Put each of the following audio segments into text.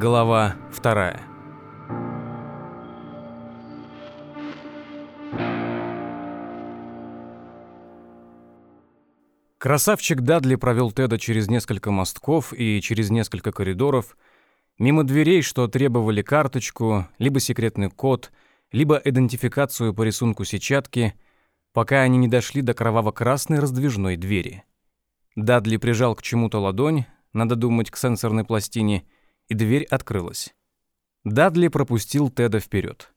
Глава вторая. Красавчик Дадли провел Теда через несколько мостков и через несколько коридоров, мимо дверей, что требовали карточку, либо секретный код, либо идентификацию по рисунку сетчатки, пока они не дошли до кроваво-красной раздвижной двери. Дадли прижал к чему-то ладонь, надо думать, к сенсорной пластине, и дверь открылась. Дадли пропустил Теда вперед.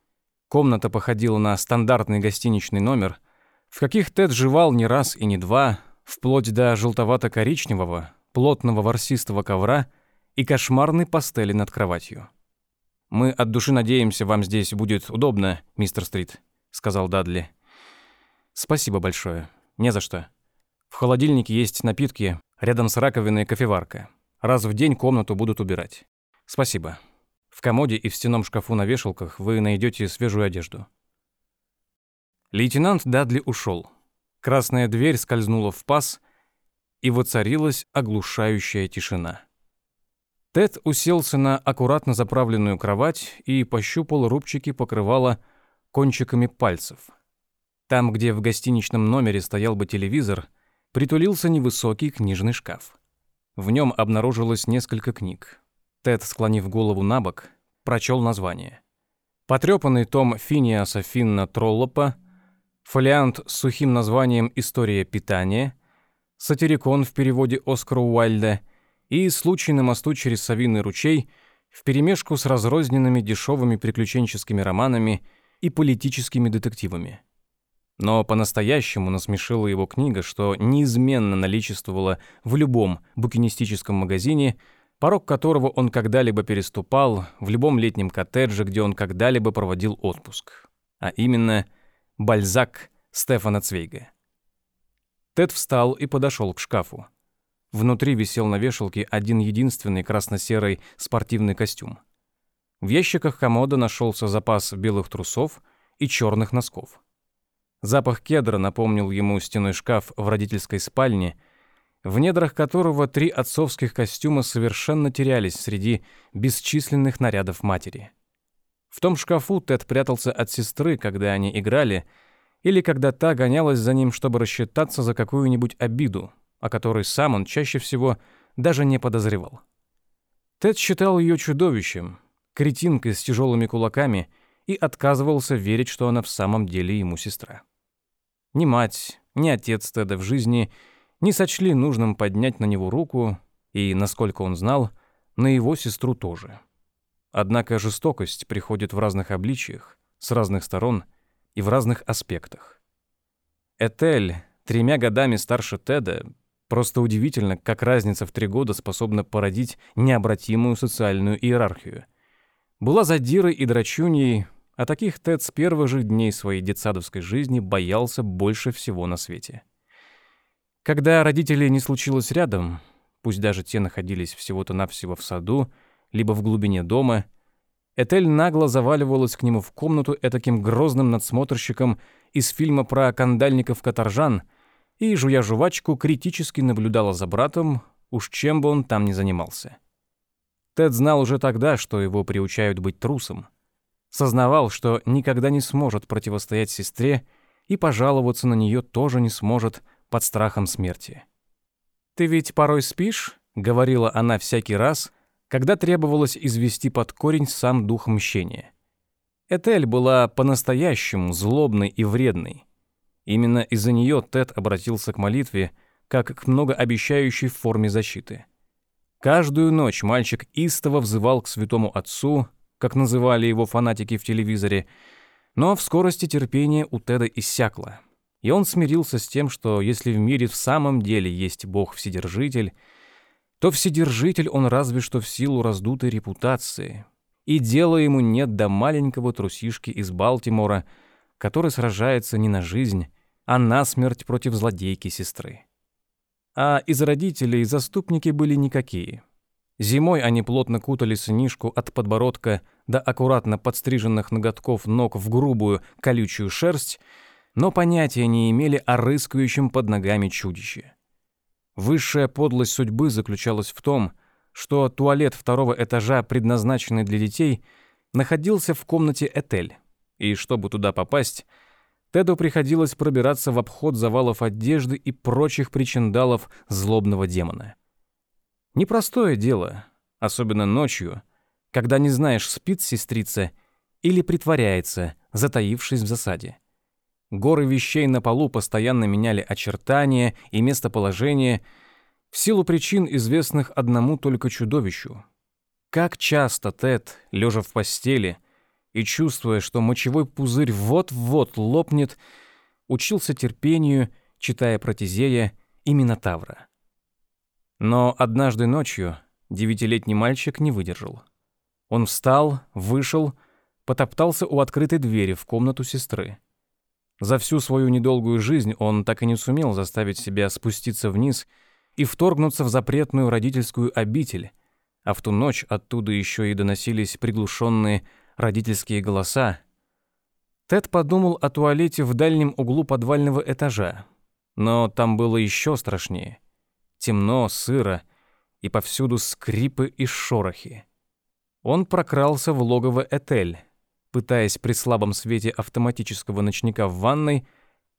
Комната походила на стандартный гостиничный номер, в каких Тед жевал не раз и не два — вплоть до желтовато-коричневого, плотного ворсистого ковра и кошмарной пастели над кроватью. «Мы от души надеемся, вам здесь будет удобно, мистер Стрит», — сказал Дадли. «Спасибо большое. Не за что. В холодильнике есть напитки, рядом с раковиной кофеварка. Раз в день комнату будут убирать. Спасибо. В комоде и в стенном шкафу на вешалках вы найдете свежую одежду». Лейтенант Дадли ушел. Красная дверь скользнула в паз, и воцарилась оглушающая тишина. Тед уселся на аккуратно заправленную кровать и пощупал рубчики покрывала кончиками пальцев. Там, где в гостиничном номере стоял бы телевизор, притулился невысокий книжный шкаф. В нем обнаружилось несколько книг. Тед, склонив голову на бок, прочел название. Потрепанный том Финиаса Финна Троллопа фолиант с сухим названием «История питания», сатирикон в переводе Оскара Уайльда и «Случай на мосту через Савиный ручей» вперемешку с разрозненными дешевыми приключенческими романами и политическими детективами. Но по-настоящему насмешила его книга, что неизменно наличествовала в любом букинистическом магазине, порог которого он когда-либо переступал, в любом летнем коттедже, где он когда-либо проводил отпуск. А именно – Бальзак Стефана Цвейга. Тед встал и подошел к шкафу. Внутри висел на вешалке один единственный красно-серый спортивный костюм. В ящиках комода нашелся запас белых трусов и черных носков. Запах кедра напомнил ему стеной шкаф в родительской спальне, в недрах которого три отцовских костюма совершенно терялись среди бесчисленных нарядов матери. В том шкафу Тед прятался от сестры, когда они играли, или когда та гонялась за ним, чтобы рассчитаться за какую-нибудь обиду, о которой сам он чаще всего даже не подозревал. Тед считал ее чудовищем, кретинкой с тяжелыми кулаками и отказывался верить, что она в самом деле ему сестра. Ни мать, ни отец Теда в жизни не сочли нужным поднять на него руку, и, насколько он знал, на его сестру тоже. Однако жестокость приходит в разных обличиях, с разных сторон и в разных аспектах. Этель, тремя годами старше Теда, просто удивительно, как разница в три года способна породить необратимую социальную иерархию. Была задирой и драчуньей, а таких Тед с первых же дней своей детсадовской жизни боялся больше всего на свете. Когда родителей не случилось рядом, пусть даже те находились всего-то навсего в саду, либо в глубине дома. Этель нагло заваливалась к нему в комнату этаким грозным надсмотрщиком из фильма про кандальников-каторжан и, жуя жвачку, критически наблюдала за братом, уж чем бы он там ни занимался. Тед знал уже тогда, что его приучают быть трусом. Сознавал, что никогда не сможет противостоять сестре и пожаловаться на нее тоже не сможет под страхом смерти. «Ты ведь порой спишь?» — говорила она всякий раз — когда требовалось извести под корень сам дух мщения. Этель была по-настоящему злобной и вредной. Именно из-за нее Тед обратился к молитве как к многообещающей форме защиты. Каждую ночь мальчик истово взывал к святому отцу, как называли его фанатики в телевизоре, но в скорости терпение у Теда иссякло, и он смирился с тем, что если в мире в самом деле есть Бог-Вседержитель — то вседержитель он разве что в силу раздутой репутации. И дела ему нет до маленького трусишки из Балтимора, который сражается не на жизнь, а на смерть против злодейки сестры. А из родителей заступники были никакие. Зимой они плотно кутали сынишку от подбородка до аккуратно подстриженных ноготков ног в грубую колючую шерсть, но понятия не имели о рыскающем под ногами чудище. Высшая подлость судьбы заключалась в том, что туалет второго этажа, предназначенный для детей, находился в комнате Этель, и чтобы туда попасть, Теду приходилось пробираться в обход завалов одежды и прочих причиндалов злобного демона. Непростое дело, особенно ночью, когда не знаешь, спит сестрица или притворяется, затаившись в засаде. Горы вещей на полу постоянно меняли очертания и местоположение в силу причин, известных одному только чудовищу. Как часто Тед, лежа в постели и чувствуя, что мочевой пузырь вот-вот лопнет, учился терпению, читая про Тизея и Минотавра. Но однажды ночью девятилетний мальчик не выдержал. Он встал, вышел, потоптался у открытой двери в комнату сестры. За всю свою недолгую жизнь он так и не сумел заставить себя спуститься вниз и вторгнуться в запретную родительскую обитель, а в ту ночь оттуда еще и доносились приглушенные родительские голоса. Тед подумал о туалете в дальнем углу подвального этажа, но там было еще страшнее. Темно, сыро и повсюду скрипы и шорохи. Он прокрался в логово Этель, пытаясь при слабом свете автоматического ночника в ванной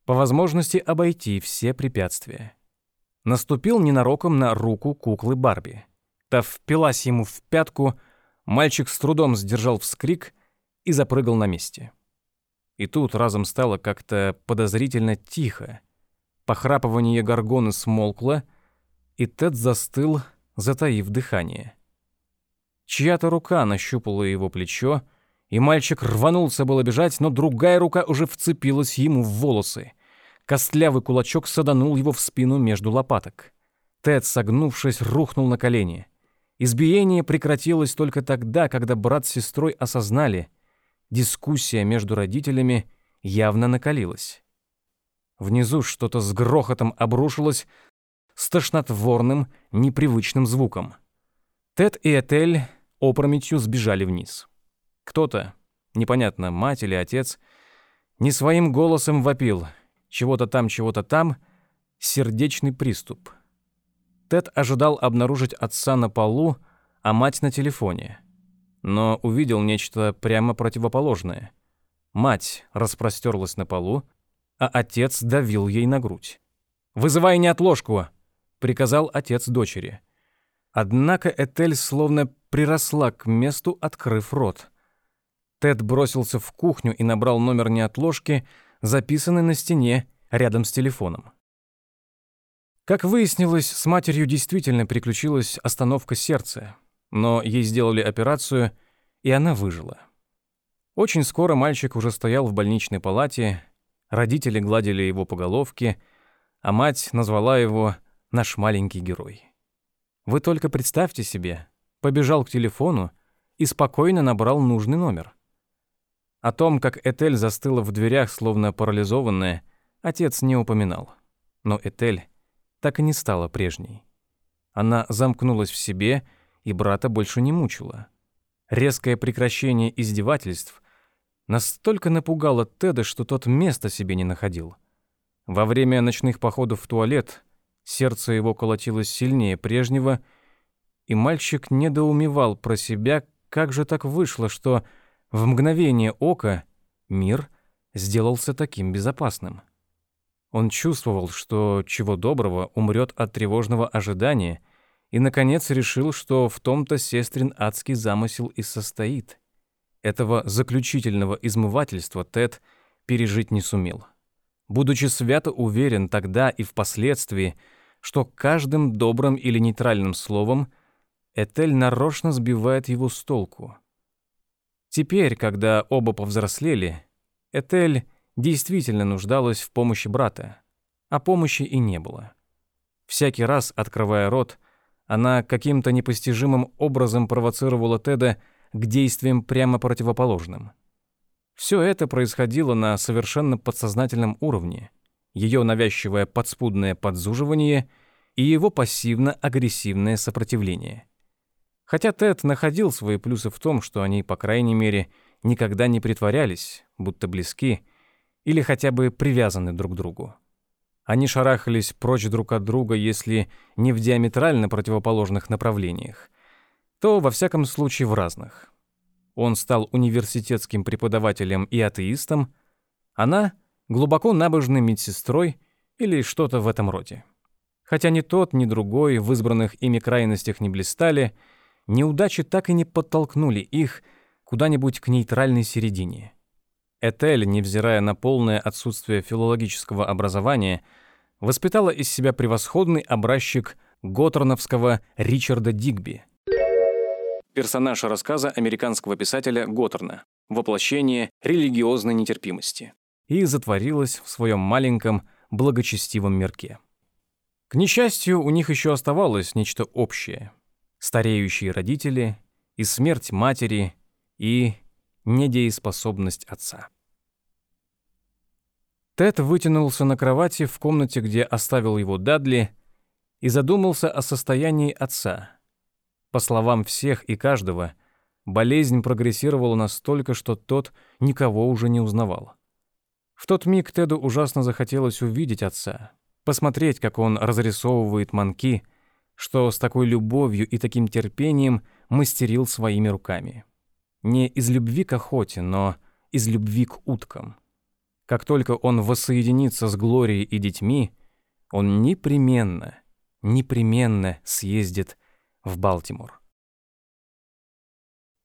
по возможности обойти все препятствия. Наступил ненароком на руку куклы Барби. Та впилась ему в пятку, мальчик с трудом сдержал вскрик и запрыгал на месте. И тут разом стало как-то подозрительно тихо. Похрапывание горгоны смолкло, и Тед застыл, затаив дыхание. Чья-то рука нащупала его плечо, и мальчик рванулся было бежать, но другая рука уже вцепилась ему в волосы. Костлявый кулачок саданул его в спину между лопаток. Тед, согнувшись, рухнул на колени. Избиение прекратилось только тогда, когда брат с сестрой осознали, дискуссия между родителями явно накалилась. Внизу что-то с грохотом обрушилось с тошнотворным, непривычным звуком. Тед и Этель опрометью сбежали вниз. Кто-то, непонятно, мать или отец, не своим голосом вопил «чего-то там, чего-то там», сердечный приступ. Тед ожидал обнаружить отца на полу, а мать на телефоне. Но увидел нечто прямо противоположное. Мать распростерлась на полу, а отец давил ей на грудь. «Вызывай неотложку!» — приказал отец дочери. Однако Этель словно приросла к месту, открыв рот. Тед бросился в кухню и набрал номер неотложки, записанный на стене рядом с телефоном. Как выяснилось, с матерью действительно приключилась остановка сердца, но ей сделали операцию, и она выжила. Очень скоро мальчик уже стоял в больничной палате, родители гладили его по головке, а мать назвала его «наш маленький герой». Вы только представьте себе, побежал к телефону и спокойно набрал нужный номер. О том, как Этель застыла в дверях, словно парализованная, отец не упоминал. Но Этель так и не стала прежней. Она замкнулась в себе, и брата больше не мучила. Резкое прекращение издевательств настолько напугало Теда, что тот места себе не находил. Во время ночных походов в туалет сердце его колотилось сильнее прежнего, и мальчик недоумевал про себя, как же так вышло, что в мгновение ока мир сделался таким безопасным. Он чувствовал, что чего доброго умрет от тревожного ожидания, и, наконец, решил, что в том-то сестрин адский замысел и состоит. Этого заключительного измывательства Тед пережить не сумел. Будучи свято уверен тогда и впоследствии, что каждым добрым или нейтральным словом Этель нарочно сбивает его с толку — Теперь, когда оба повзрослели, Этель действительно нуждалась в помощи брата, а помощи и не было. Всякий раз, открывая рот, она каким-то непостижимым образом провоцировала Теда к действиям прямо противоположным. Все это происходило на совершенно подсознательном уровне. Ее навязчивое подспудное подзуживание и его пассивно-агрессивное сопротивление – Хотя Тед находил свои плюсы в том, что они, по крайней мере, никогда не притворялись, будто близки или хотя бы привязаны друг к другу. Они шарахались прочь друг от друга, если не в диаметрально противоположных направлениях, то во всяком случае в разных. Он стал университетским преподавателем и атеистом, она — глубоко набожной медсестрой или что-то в этом роде. Хотя ни тот, ни другой в избранных ими крайностях не блистали, неудачи так и не подтолкнули их куда-нибудь к нейтральной середине. Этель, невзирая на полное отсутствие филологического образования, воспитала из себя превосходный образчик готтерновского Ричарда Дигби. Персонаж рассказа американского писателя Готтерна. Воплощение религиозной нетерпимости. И затворилась в своем маленьком благочестивом мирке. К несчастью, у них еще оставалось нечто общее. Стареющие родители и смерть матери и недееспособность отца. Тед вытянулся на кровати в комнате, где оставил его Дадли, и задумался о состоянии отца. По словам всех и каждого, болезнь прогрессировала настолько, что тот никого уже не узнавал. В тот миг Теду ужасно захотелось увидеть отца, посмотреть, как он разрисовывает манки, что с такой любовью и таким терпением мастерил своими руками. Не из любви к охоте, но из любви к уткам. Как только он воссоединится с Глорией и детьми, он непременно, непременно съездит в Балтимор.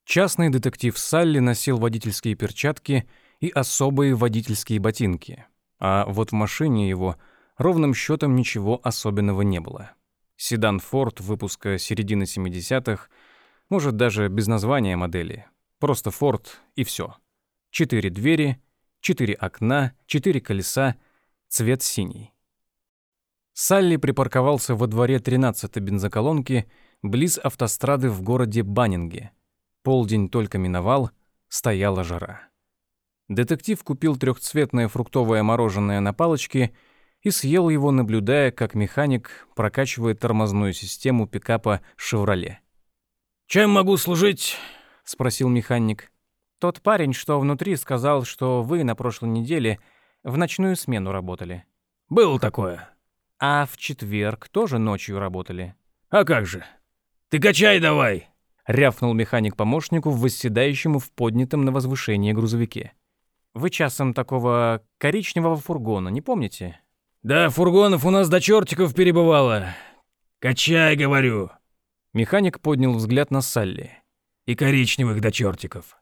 Частный детектив Салли носил водительские перчатки и особые водительские ботинки, а вот в машине его ровным счетом ничего особенного не было. Седан Ford выпуска середины 70-х, может даже без названия модели, просто Ford и все. Четыре двери — четыре окна, четыре колеса, цвет синий. Салли припарковался во дворе 13-й бензоколонки близ автострады в городе Баннинге. Полдень только миновал, стояла жара. Детектив купил трехцветное фруктовое мороженое на палочке и съел его, наблюдая, как механик прокачивает тормозную систему пикапа «Шевроле». «Чем могу служить?» — спросил механик. Тот парень, что внутри, сказал, что вы на прошлой неделе в ночную смену работали. Было такое. А в четверг тоже ночью работали. А как же? Ты качай давай, рявкнул механик помощнику, восседающему в поднятом на возвышение грузовике. Вы часом такого коричневого фургона не помните? Да, фургонов у нас до чертиков перебывало. Качай, говорю. Механик поднял взгляд на Салли. И коричневых до чертиков.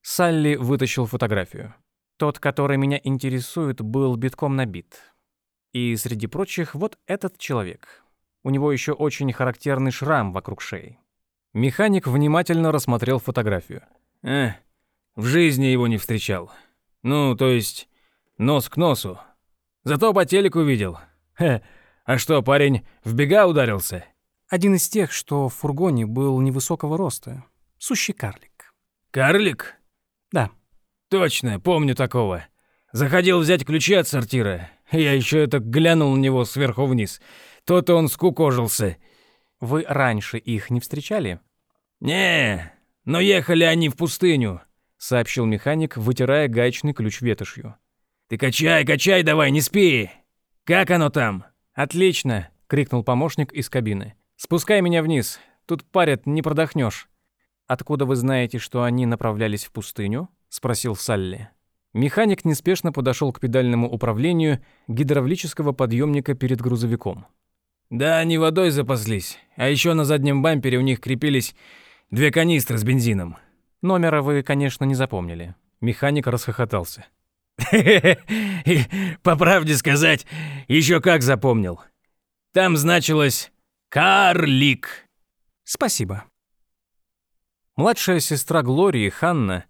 Салли вытащил фотографию. Тот, который меня интересует, был битком набит. И среди прочих вот этот человек. У него еще очень характерный шрам вокруг шеи. Механик внимательно рассмотрел фотографию. «Э, в жизни его не встречал. Ну, то есть, нос к носу. Зато по телеку видел. Хе, а что, парень в бега ударился?» Один из тех, что в фургоне был невысокого роста. Сущий карлик. «Карлик?» Да. Точно, помню такого. Заходил взять ключи от сортира. Я еще это глянул на него сверху вниз. То-то он скукожился. Вы раньше их не встречали? Не, но ехали они в пустыню, сообщил механик, вытирая гаечный ключ ветошью. Ты качай, качай давай, не спи. Как оно там? Отлично, крикнул помощник из кабины. Спускай меня вниз. Тут парят, не продохнешь. «Откуда вы знаете, что они направлялись в пустыню?» — спросил Салли. Механик неспешно подошел к педальному управлению гидравлического подъемника перед грузовиком. «Да, они водой запаслись, а еще на заднем бампере у них крепились две канистры с бензином». «Номера вы, конечно, не запомнили». Механик расхохотался. По правде сказать, еще как запомнил. Там значилось «Карлик». «Спасибо», Младшая сестра Глории, Ханна,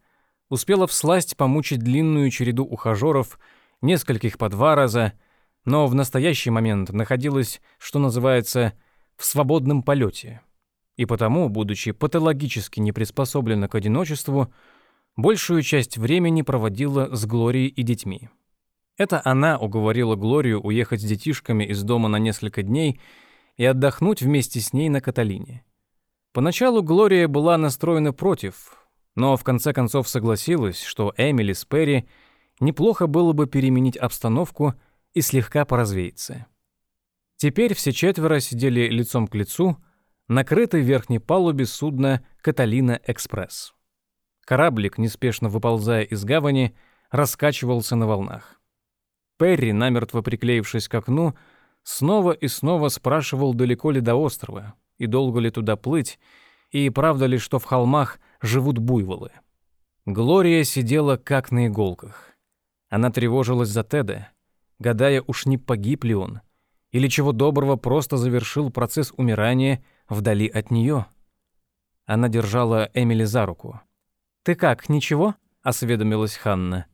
успела всласть помучить длинную череду ухажеров, нескольких по два раза, но в настоящий момент находилась, что называется, в свободном полете. И потому, будучи патологически не приспособлена к одиночеству, большую часть времени проводила с Глорией и детьми. Это она уговорила Глорию уехать с детишками из дома на несколько дней и отдохнуть вместе с ней на Каталине. Поначалу Глория была настроена против, но в конце концов согласилась, что Эмили с Перри неплохо было бы переменить обстановку и слегка поразвеяться. Теперь все четверо сидели лицом к лицу накрытой верхней палубе судна «Каталина-экспресс». Кораблик, неспешно выползая из гавани, раскачивался на волнах. Перри, намертво приклеившись к окну, снова и снова спрашивал, далеко ли до острова, и долго ли туда плыть, и правда ли, что в холмах живут буйволы. Глория сидела как на иголках. Она тревожилась за Теда, гадая, уж не погиб ли он, или чего доброго просто завершил процесс умирания вдали от нее. Она держала Эмили за руку. «Ты как, ничего?» — осведомилась Ханна.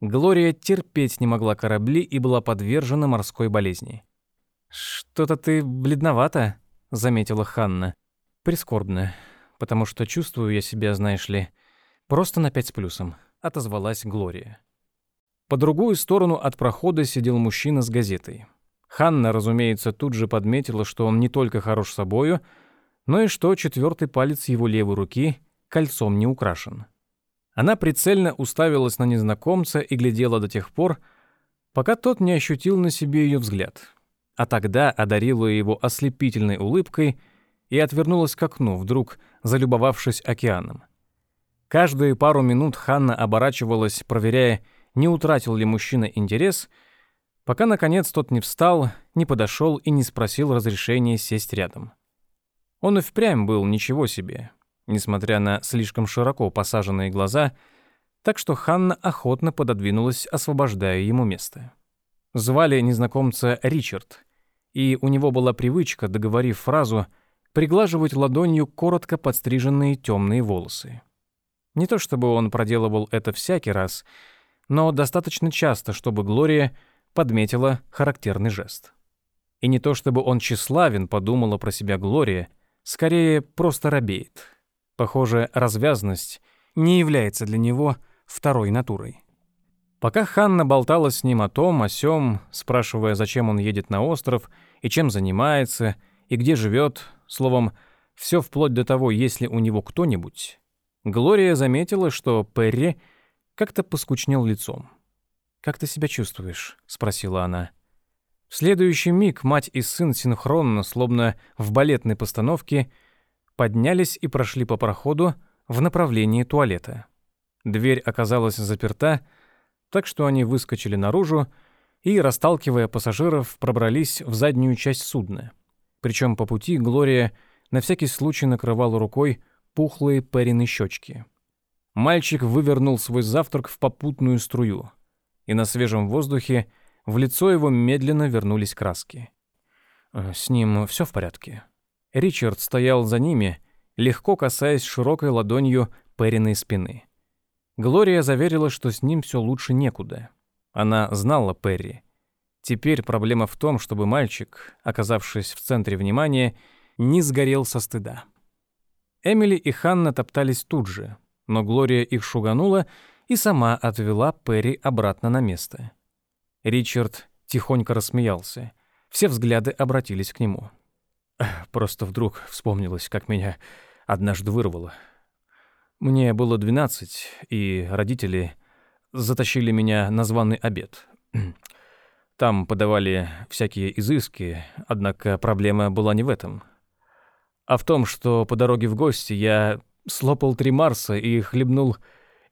Глория терпеть не могла корабли и была подвержена морской болезни. «Что-то ты бледновата», — заметила Ханна. «Прискорбно, потому что чувствую я себя, знаешь ли, просто на пять с плюсом», — отозвалась Глория. По другую сторону от прохода сидел мужчина с газетой. Ханна, разумеется, тут же подметила, что он не только хорош собою, но и что четвертый палец его левой руки кольцом не украшен. Она прицельно уставилась на незнакомца и глядела до тех пор, пока тот не ощутил на себе ее взгляд. А тогда одарила его ослепительной улыбкой и отвернулась к окну, вдруг залюбовавшись океаном. Каждые пару минут Ханна оборачивалась, проверяя, не утратил ли мужчина интерес — пока, наконец, тот не встал, не подошел и не спросил разрешения сесть рядом. Он и впрямь был ничего себе, несмотря на слишком широко посаженные глаза, так что Ханна охотно пододвинулась, освобождая ему место. Звали незнакомца Ричард, и у него была привычка, договорив фразу, приглаживать ладонью коротко подстриженные темные волосы. Не то чтобы он проделывал это всякий раз, но достаточно часто, чтобы Глория — подметила характерный жест. И не то чтобы он тщеславен, подумала про себя Глория, скорее просто робеет. Похоже, развязность не является для него второй натурой. Пока Ханна болтала с ним о том, о сём, спрашивая, зачем он едет на остров и чем занимается, и где живет, словом, все вплоть до того, есть ли у него кто-нибудь, Глория заметила, что Перри как-то поскучнел лицом. «Как ты себя чувствуешь?» — спросила она. В следующий миг мать и сын синхронно, словно в балетной постановке, поднялись и прошли по проходу в направлении туалета. Дверь оказалась заперта, так что они выскочили наружу и, расталкивая пассажиров, пробрались в заднюю часть судна. Причем по пути Глория на всякий случай накрывала рукой пухлые Перины щечки. Мальчик вывернул свой завтрак в попутную струю — и на свежем воздухе в лицо его медленно вернулись краски. Э, с ним все в порядке. Ричард стоял за ними, легко касаясь широкой ладонью Периной спины. Глория заверила, что с ним все лучше некуда. Она знала Перри. Теперь проблема в том, чтобы мальчик, оказавшись в центре внимания, не сгорел со стыда. Эмили и Ханна топтались тут же, но Глория их шуганула и сама отвела Перри обратно на место. Ричард тихонько рассмеялся. Все взгляды обратились к нему. Просто вдруг вспомнилось, как меня однажды вырвало. Мне было двенадцать, и родители затащили меня на званый обед. Там подавали всякие изыски, однако проблема была не в этом, а в том, что по дороге в гости я слопал три Марса и хлебнул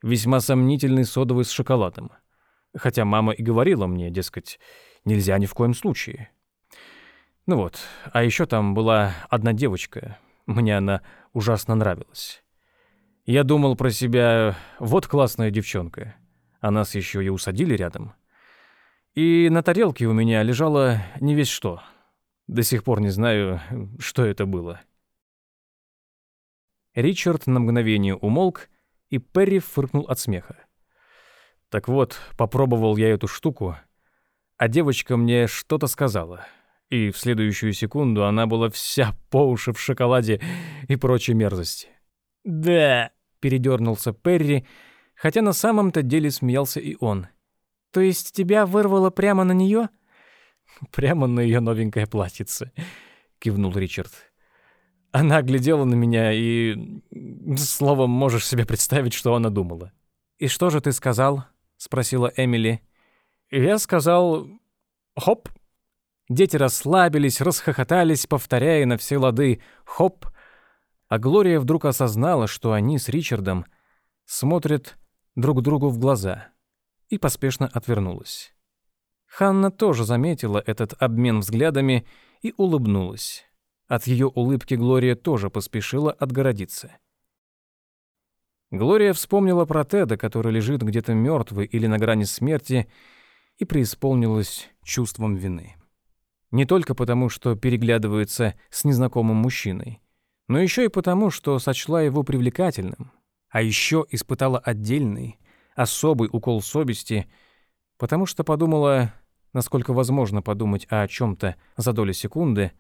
весьма сомнительный содовый с шоколадом. Хотя мама и говорила мне, дескать, нельзя ни в коем случае. Ну вот, а еще там была одна девочка. Мне она ужасно нравилась. Я думал про себя, вот классная девчонка. А нас еще и усадили рядом. И на тарелке у меня лежало не весь что. До сих пор не знаю, что это было. Ричард на мгновение умолк и Перри фыркнул от смеха. Так вот, попробовал я эту штуку, а девочка мне что-то сказала, и в следующую секунду она была вся по уши в шоколаде и прочей мерзости. «Да», — передернулся Перри, хотя на самом-то деле смеялся и он. «То есть тебя вырвало прямо на нее?» «Прямо на ее новенькое платьице», — кивнул Ричард. Она глядела на меня и... Словом, можешь себе представить, что она думала. «И что же ты сказал?» — спросила Эмили. «Я сказал... хоп!» Дети расслабились, расхохотались, повторяя на все лады «хоп», а Глория вдруг осознала, что они с Ричардом смотрят друг другу в глаза, и поспешно отвернулась. Ханна тоже заметила этот обмен взглядами и улыбнулась. От ее улыбки Глория тоже поспешила отгородиться. Глория вспомнила про Теда, который лежит где-то мертвый или на грани смерти, и преисполнилась чувством вины. Не только потому, что переглядывается с незнакомым мужчиной, но еще и потому, что сочла его привлекательным, а еще испытала отдельный, особый укол совести, потому что подумала, насколько возможно подумать о чем-то за доли секунды,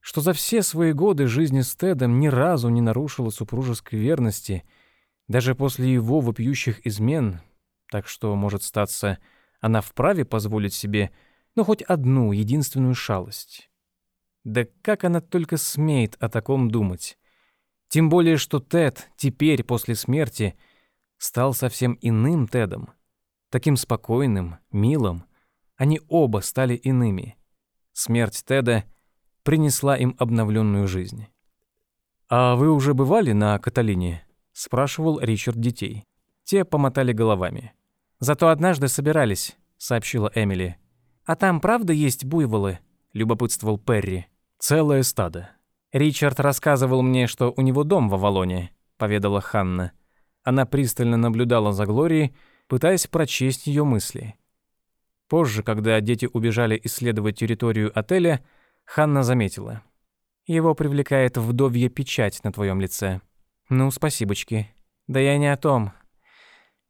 что за все свои годы жизни с Тедом ни разу не нарушила супружеской верности, даже после его вопиющих измен, так что, может статься, она вправе позволить себе, ну, хоть одну единственную шалость. Да как она только смеет о таком думать? Тем более, что Тед теперь, после смерти, стал совсем иным Тедом. Таким спокойным, милым. Они оба стали иными. Смерть Теда принесла им обновленную жизнь. «А вы уже бывали на Каталине?» — спрашивал Ричард детей. Те помотали головами. «Зато однажды собирались», — сообщила Эмили. «А там правда есть буйволы?» — любопытствовал Перри. «Целое стадо». «Ричард рассказывал мне, что у него дом в Авалоне», — поведала Ханна. Она пристально наблюдала за Глорией, пытаясь прочесть ее мысли. Позже, когда дети убежали исследовать территорию отеля, Ханна заметила. «Его привлекает вдовья печать на твоем лице». «Ну, спасибочки. Да я не о том.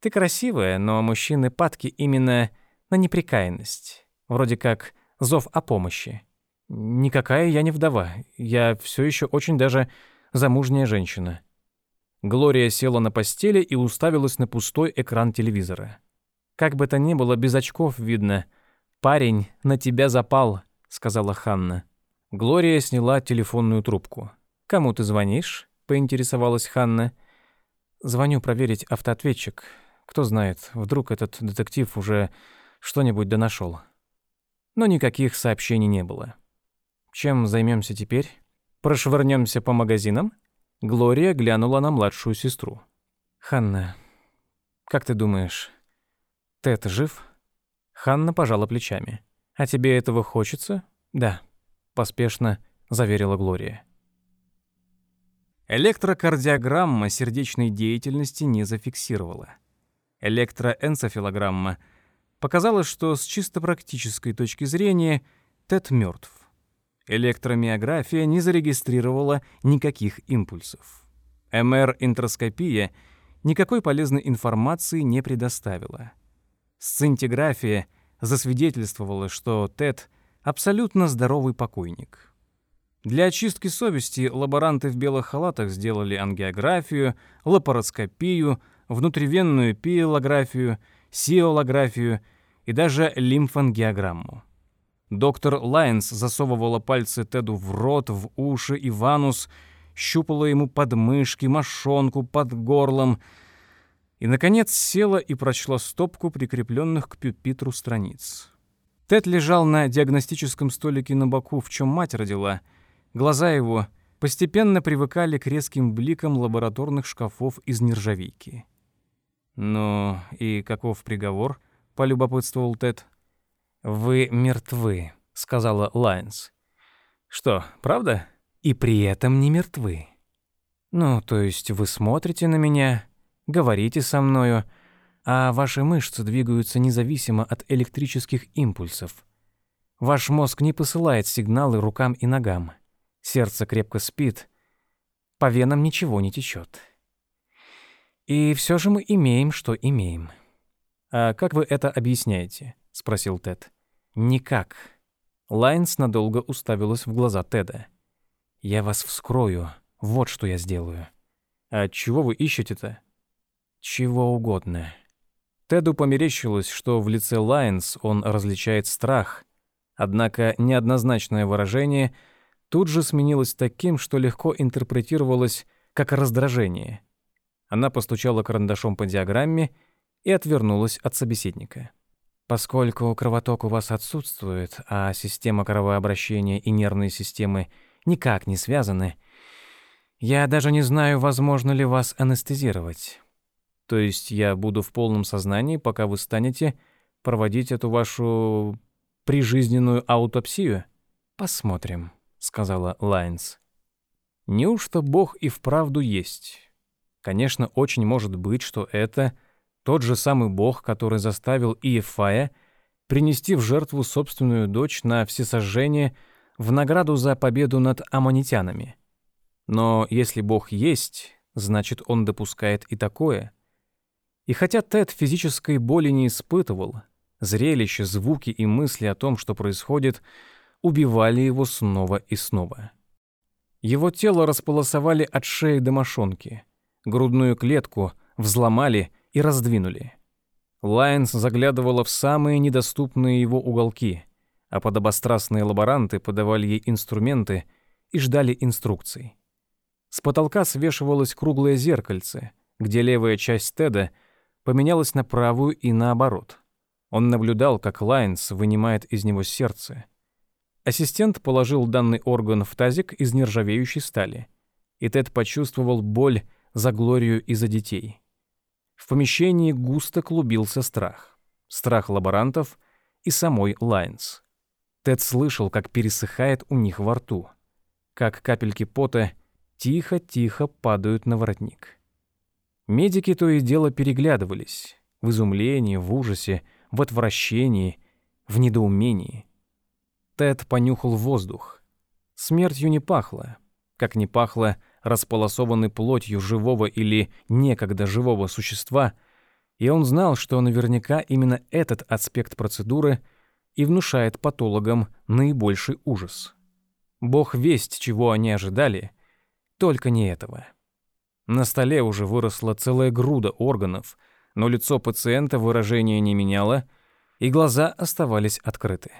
Ты красивая, но мужчины падки именно на неприкаянность. Вроде как зов о помощи. Никакая я не вдова. Я все еще очень даже замужняя женщина. Глория села на постели и уставилась на пустой экран телевизора. «Как бы то ни было, без очков видно. Парень на тебя запал», — сказала Ханна. Глория сняла телефонную трубку. «Кому ты звонишь?» — поинтересовалась Ханна. «Звоню проверить автоответчик. Кто знает, вдруг этот детектив уже что-нибудь донашел. Но никаких сообщений не было. «Чем займемся теперь? Прошвырнемся по магазинам?» Глория глянула на младшую сестру. «Ханна, как ты думаешь, Тед жив?» Ханна пожала плечами. «А тебе этого хочется?» «Да», — поспешно заверила Глория. Электрокардиограмма сердечной деятельности не зафиксировала. Электроэнцефалограмма показала, что с чисто практической точки зрения Тед мертв. Электромиография не зарегистрировала никаких импульсов. МР-интроскопия никакой полезной информации не предоставила. Сцинтиграфия засвидетельствовала, что Тед абсолютно здоровый покойник. Для очистки совести лаборанты в белых халатах сделали ангиографию, лапароскопию, внутривенную пиелографию, сиолографию и даже лимфангиограмму. Доктор Лайнс засовывала пальцы Теду в рот, в уши и в анус, щупала ему подмышки, мошонку под горлом и, наконец, села и прочла стопку прикрепленных к пюпитру страниц. Тед лежал на диагностическом столике на боку, в чем мать родила. Глаза его постепенно привыкали к резким бликам лабораторных шкафов из нержавейки. «Ну и каков приговор?» — полюбопытствовал Тед. «Вы мертвы», — сказала Лайнс. «Что, правда? И при этом не мертвы. Ну, то есть вы смотрите на меня, говорите со мною, а ваши мышцы двигаются независимо от электрических импульсов. Ваш мозг не посылает сигналы рукам и ногам. Сердце крепко спит, по венам ничего не течет. И все же мы имеем, что имеем. А как вы это объясняете? спросил Тед. «Никак». Лайнс надолго уставилась в глаза Теда. «Я вас вскрою. Вот что я сделаю». «А чего вы ищете-то?» «Чего угодно». Теду померещилось, что в лице Лайнс он различает страх, однако неоднозначное выражение тут же сменилось таким, что легко интерпретировалось как раздражение. Она постучала карандашом по диаграмме и отвернулась от собеседника. Поскольку кровоток у вас отсутствует, а система кровообращения и нервные системы никак не связаны, я даже не знаю, возможно ли вас анестезировать. То есть я буду в полном сознании, пока вы станете проводить эту вашу прижизненную аутопсию? Посмотрим, сказала Лайнс. Неужто Бог и вправду есть? Конечно, очень может быть, что это тот же самый Бог, который заставил Иефая принести в жертву собственную дочь на всесожжение в награду за победу над аммонитянами. Но если Бог есть, значит, он допускает и такое. И хотя Тед физической боли не испытывал, зрелище, звуки и мысли о том, что происходит, убивали его снова и снова. Его тело располосовали от шеи до мошонки, грудную клетку взломали и раздвинули. Лайнс заглядывала в самые недоступные его уголки, а подобострастные лаборанты подавали ей инструменты и ждали инструкций. С потолка свешивалось круглое зеркальце, где левая часть Теда поменялась на правую и наоборот. Он наблюдал, как Лайнс вынимает из него сердце. Ассистент положил данный орган в тазик из нержавеющей стали, и Тед почувствовал боль за Глорию и за детей. В помещении густо клубился страх. Страх лаборантов и самой Лайнс. Тед слышал, как пересыхает у них во рту, как капельки пота тихо-тихо падают на воротник. Медики то и дело переглядывались, в изумлении, в ужасе, в отвращении, в недоумении. Тед понюхал воздух. Смертью не пахло, как не пахло располосованной плотью живого или некогда живого существа, и он знал, что наверняка именно этот аспект процедуры и внушает патологам наибольший ужас. Бог весть, чего они ожидали, только не этого. На столе уже выросла целая груда органов, но лицо пациента выражения не меняло, и глаза оставались открыты.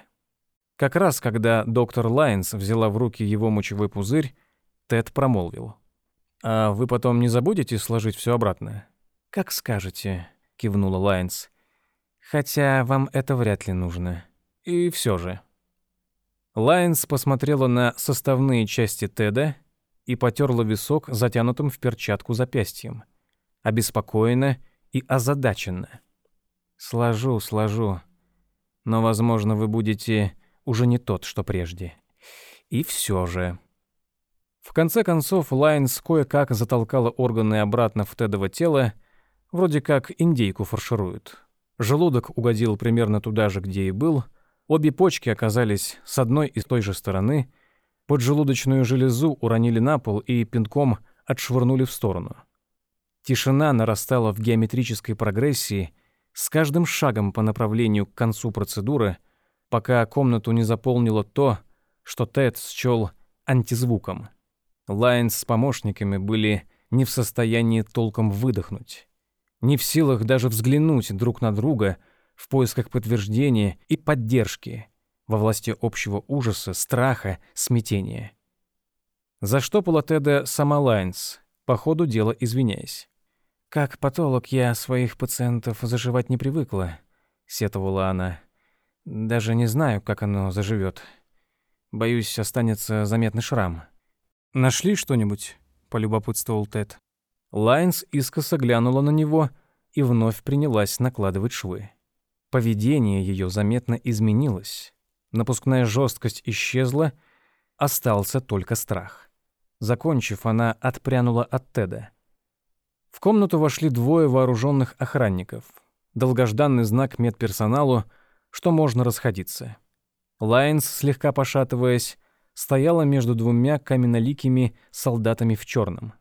Как раз когда доктор Лайнс взяла в руки его мочевой пузырь, Тед промолвил. «А вы потом не забудете сложить все обратно?» «Как скажете», — кивнула Лайнс. «Хотя вам это вряд ли нужно. И все же». Лайнс посмотрела на составные части Теда и потерла висок, затянутым в перчатку запястьем. Обеспокоенно и озадаченно. «Сложу, сложу. Но, возможно, вы будете уже не тот, что прежде. И все же...» В конце концов, Лайнс кое-как затолкала органы обратно в Тедово тело, вроде как индейку фаршируют. Желудок угодил примерно туда же, где и был, обе почки оказались с одной и той же стороны, поджелудочную железу уронили на пол и пинком отшвырнули в сторону. Тишина нарастала в геометрической прогрессии с каждым шагом по направлению к концу процедуры, пока комнату не заполнило то, что Тед счел антизвуком. Лайнс с помощниками были не в состоянии толком выдохнуть, не в силах даже взглянуть друг на друга в поисках подтверждения и поддержки во власти общего ужаса, страха, смятения. Зашивала Теда сама Лайнс, по ходу дела извиняясь. «Как патолог я своих пациентов заживать не привыкла», — сетовала она. «Даже не знаю, как оно заживет. Боюсь, останется заметный шрам». «Нашли что-нибудь?» — полюбопытствовал Тед. Лайнс искоса глянула на него и вновь принялась накладывать швы. Поведение ее заметно изменилось. Напускная жесткость исчезла, остался только страх. Закончив, она отпрянула от Теда. В комнату вошли двое вооруженных охранников. Долгожданный знак медперсоналу, что можно расходиться. Лайнс, слегка пошатываясь, стояла между двумя каменноликими солдатами в черном.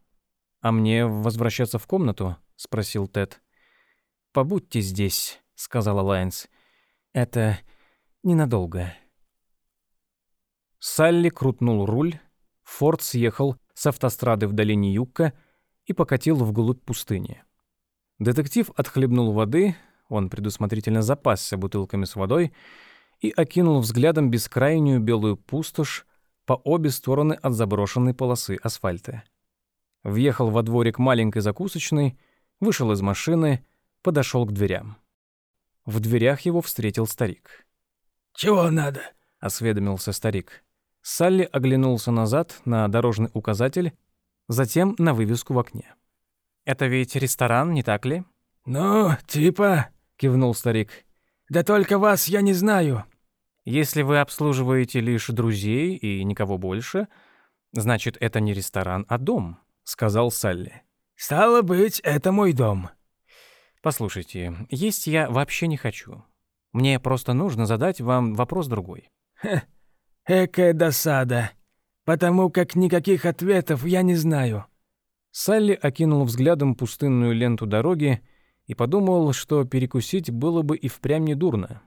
«А мне возвращаться в комнату?» — спросил Тед. «Побудьте здесь», — сказала Лайнс. «Это ненадолго». Салли крутнул руль, Форд съехал с автострады в долине Юкка и покатил вглубь пустыни. Детектив отхлебнул воды, он предусмотрительно запасся бутылками с водой и окинул взглядом бескрайнюю белую пустошь, по обе стороны от заброшенной полосы асфальта. Въехал во дворик маленькой закусочной, вышел из машины, подошел к дверям. В дверях его встретил старик. «Чего надо?» — осведомился старик. Салли оглянулся назад на дорожный указатель, затем на вывеску в окне. «Это ведь ресторан, не так ли?» «Ну, типа...» — кивнул старик. «Да только вас я не знаю». «Если вы обслуживаете лишь друзей и никого больше, значит, это не ресторан, а дом», — сказал Салли. «Стало быть, это мой дом». «Послушайте, есть я вообще не хочу. Мне просто нужно задать вам вопрос другой». «Хе, Экая досада, потому как никаких ответов я не знаю. Салли окинул взглядом пустынную ленту дороги и подумал, что перекусить было бы и впрямь недурно.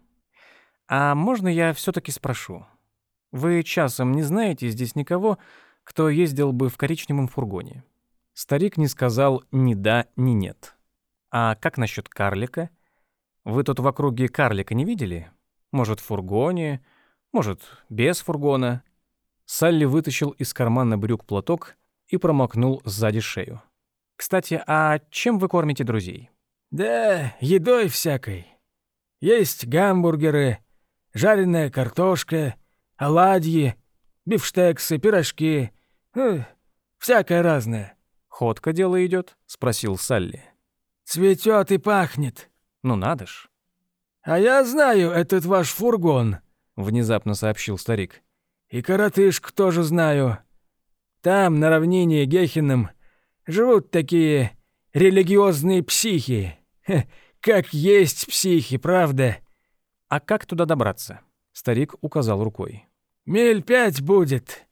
«А можно я все таки спрошу? Вы часом не знаете здесь никого, кто ездил бы в коричневом фургоне?» Старик не сказал ни да, ни нет. «А как насчет карлика? Вы тут в округе карлика не видели? Может, в фургоне, может, без фургона. Салли вытащил из кармана брюк платок и промокнул сзади шею. «Кстати, а чем вы кормите друзей?» «Да, едой всякой. Есть гамбургеры, жареная картошка, оладьи, бифштексы, пирожки. Ну, всякое разное». «Ходка дело идет? спросил Салли. «Цветет и пахнет». «Ну надо ж». «А я знаю этот ваш фургон», внезапно сообщил старик. И коротышку тоже знаю. Там, на равнине Гехином, живут такие религиозные психи. Хе, как есть психи, правда? А как туда добраться? Старик указал рукой. Миль пять будет,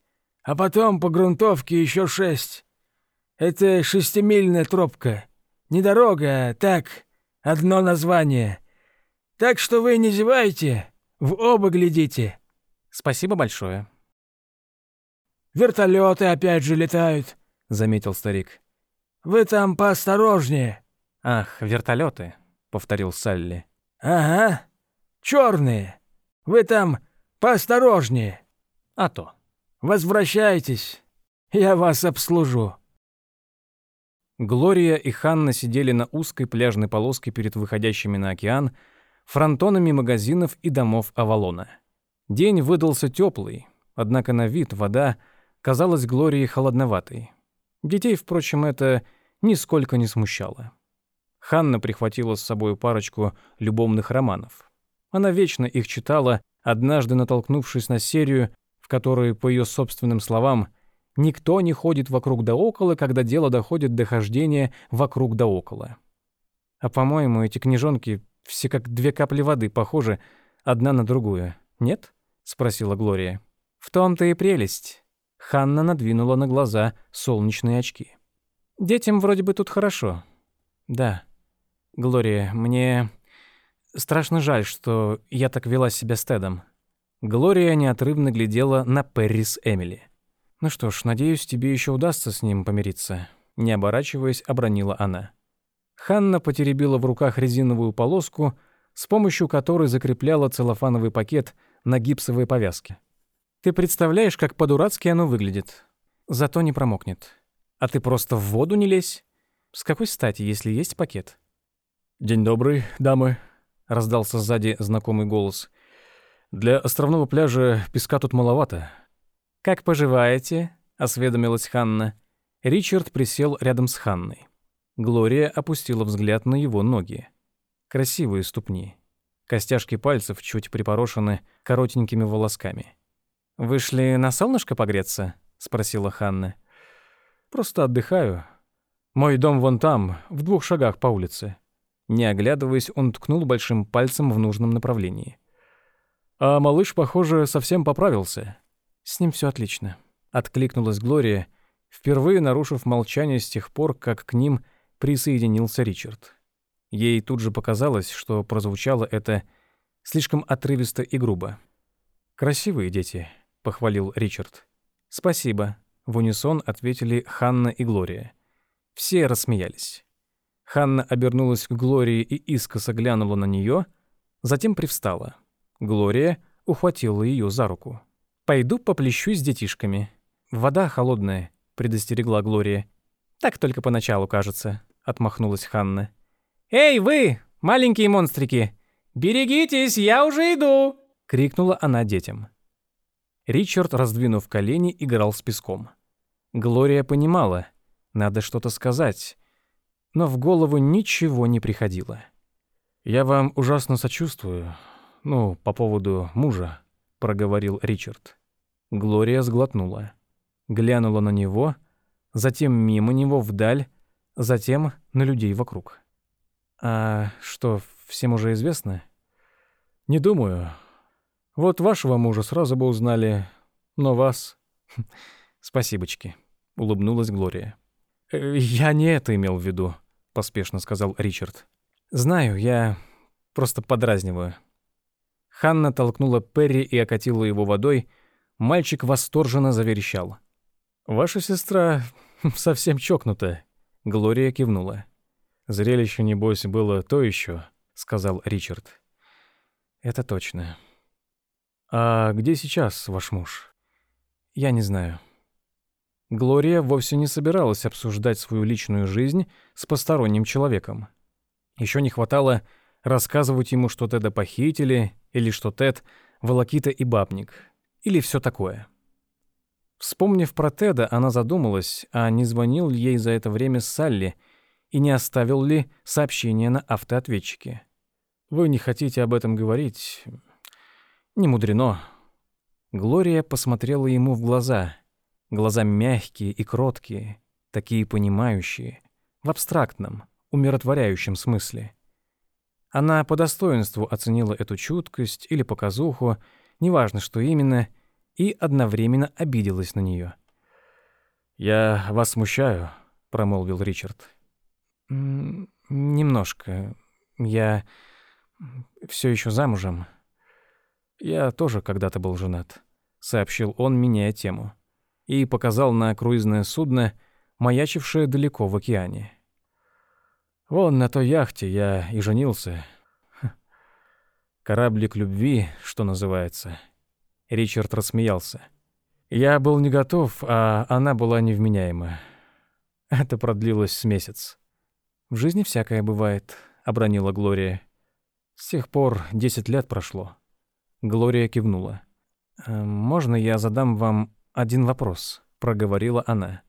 а потом по грунтовке еще шесть. Это шестимильная тропка. Не дорога, а так, одно название. Так что вы не зевайте, в оба глядите. Спасибо большое. Вертолеты опять же летают, заметил старик. Вы там поосторожнее. Ах, вертолеты, повторил Салли. Ага. Черные. Вы там поосторожнее. А то. Возвращайтесь. Я вас обслужу. Глория и Ханна сидели на узкой пляжной полоске перед выходящими на океан фронтонами магазинов и домов Авалона. День выдался теплый, однако на вид вода казалась Глории холодноватой. Детей, впрочем, это нисколько не смущало. Ханна прихватила с собой парочку любовных романов. Она вечно их читала, однажды натолкнувшись на серию, в которой, по ее собственным словам, никто не ходит вокруг да около, когда дело доходит до хождения вокруг да около. А, по-моему, эти книжонки все как две капли воды, похожи одна на другую. Нет? спросила Глория. В том-то и прелесть. Ханна надвинула на глаза солнечные очки. Детям вроде бы тут хорошо. Да. Глория, мне страшно жаль, что я так вела себя с Тедом. Глория неотрывно глядела на Перрис Эмили. Ну что ж, надеюсь, тебе еще удастся с ним помириться, не оборачиваясь, обронила она. Ханна потеребила в руках резиновую полоску, с помощью которой закрепляла целлофановый пакет на гипсовой повязке. Ты представляешь, как по-дурацки оно выглядит. Зато не промокнет. А ты просто в воду не лезь. С какой стати, если есть пакет? «День добрый, дамы», — раздался сзади знакомый голос. «Для островного пляжа песка тут маловато». «Как поживаете?» — осведомилась Ханна. Ричард присел рядом с Ханной. Глория опустила взгляд на его ноги. Красивые ступни. Костяшки пальцев чуть припорошены коротенькими волосками. «Вышли на солнышко погреться?» — спросила Ханна. «Просто отдыхаю. Мой дом вон там, в двух шагах по улице». Не оглядываясь, он ткнул большим пальцем в нужном направлении. «А малыш, похоже, совсем поправился». «С ним все отлично», — откликнулась Глория, впервые нарушив молчание с тех пор, как к ним присоединился Ричард. Ей тут же показалось, что прозвучало это слишком отрывисто и грубо. «Красивые дети», — похвалил Ричард. «Спасибо», — в унисон ответили Ханна и Глория. Все рассмеялись. Ханна обернулась к Глории и искоса глянула на нее, затем привстала. Глория ухватила ее за руку. «Пойду поплещусь с детишками. Вода холодная», — предостерегла Глория. «Так только поначалу кажется», — отмахнулась Ханна. «Эй, вы, маленькие монстрики! «Берегитесь, я уже иду!» — крикнула она детям. Ричард, раздвинув колени, играл с песком. Глория понимала, надо что-то сказать, но в голову ничего не приходило. «Я вам ужасно сочувствую, ну, по поводу мужа», — проговорил Ричард. Глория сглотнула, глянула на него, затем мимо него вдаль, затем на людей вокруг. «А что, всем уже известно?» «Не думаю. Вот вашего мужа сразу бы узнали, но вас...» «Спасибочки», — улыбнулась Глория. «Э, «Я не это имел в виду», — поспешно сказал Ричард. «Знаю, я просто подразниваю». Ханна толкнула Перри и окатила его водой. Мальчик восторженно заверещал. «Ваша сестра совсем чокнутая», — Глория кивнула. «Зрелище, небось, было то еще», — сказал Ричард. «Это точно». «А где сейчас ваш муж?» «Я не знаю». Глория вовсе не собиралась обсуждать свою личную жизнь с посторонним человеком. Еще не хватало рассказывать ему, что Теда похитили, или что Тед — волокита и бабник, или все такое. Вспомнив про Теда, она задумалась, а не звонил ли ей за это время Салли и не оставил ли сообщение на автоответчике. «Вы не хотите об этом говорить? Не мудрено». Глория посмотрела ему в глаза. Глаза мягкие и кроткие, такие понимающие, в абстрактном, умиротворяющем смысле. Она по достоинству оценила эту чуткость или показуху, неважно, что именно — и одновременно обиделась на нее. «Я вас смущаю», — промолвил Ричард. «Немножко. Я все еще замужем. Я тоже когда-то был женат», — сообщил он, меняя тему, и показал на круизное судно, маячившее далеко в океане. «Вон на той яхте я и женился. Кораблик любви, что называется». Ричард рассмеялся. Я был не готов, а она была невменяема. Это продлилось с месяц. В жизни всякое бывает, обронила Глория. С тех пор десять лет прошло. Глория кивнула. «Э, «Можно я задам вам один вопрос?» — проговорила она.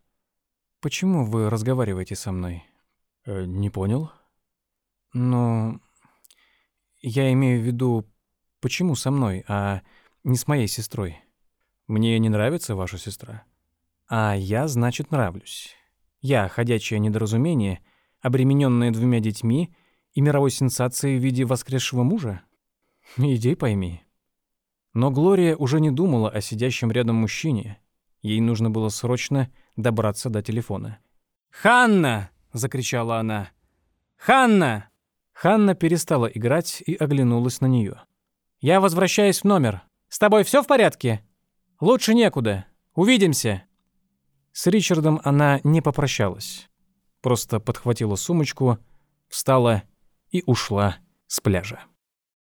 «Почему вы разговариваете со мной?» э, «Не понял?» «Ну, я имею в виду, почему со мной, а не с моей сестрой. Мне не нравится ваша сестра. А я, значит, нравлюсь. Я ходячее недоразумение, обремененное двумя детьми и мировой сенсацией в виде воскресшего мужа? Иди пойми. Но Глория уже не думала о сидящем рядом мужчине. Ей нужно было срочно добраться до телефона. «Ханна!» — закричала она. «Ханна!» Ханна перестала играть и оглянулась на нее. «Я возвращаюсь в номер. С тобой все в порядке? Лучше некуда. Увидимся». С Ричардом она не попрощалась. Просто подхватила сумочку, встала и ушла с пляжа.